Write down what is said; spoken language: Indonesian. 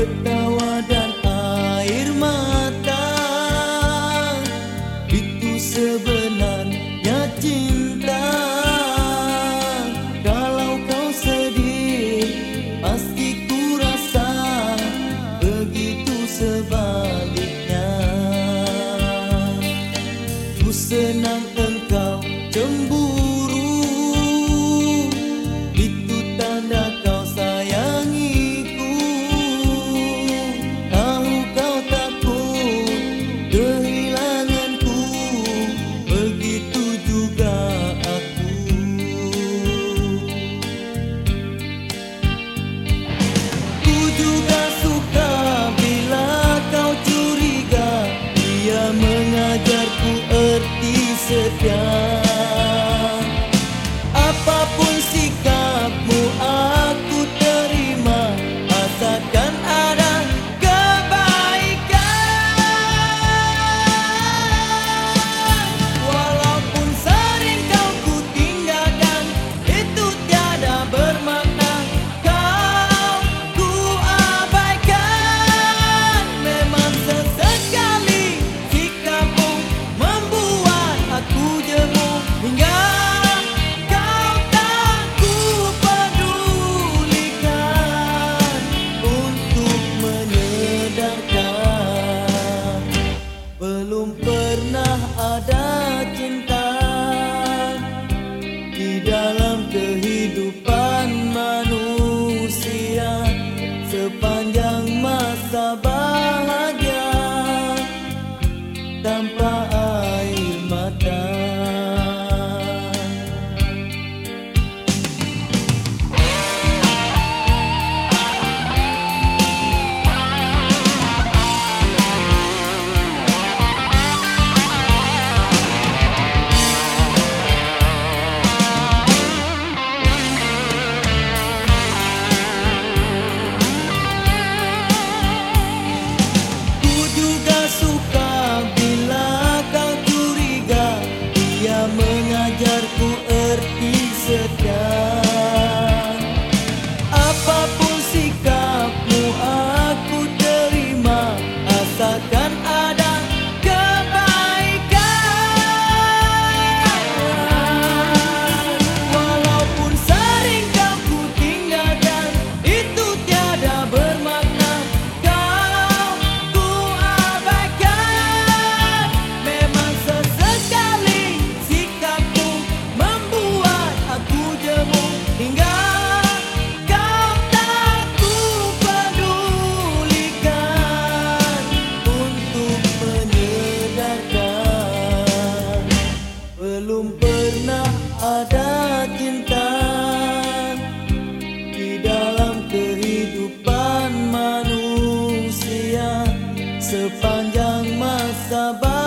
tertawa dan air mata. Itu sebenarnya cinta. Kalau kau sedih pasti ku rasa begitu sebab pernah ada cinta ajarku erti setiap yang masa baru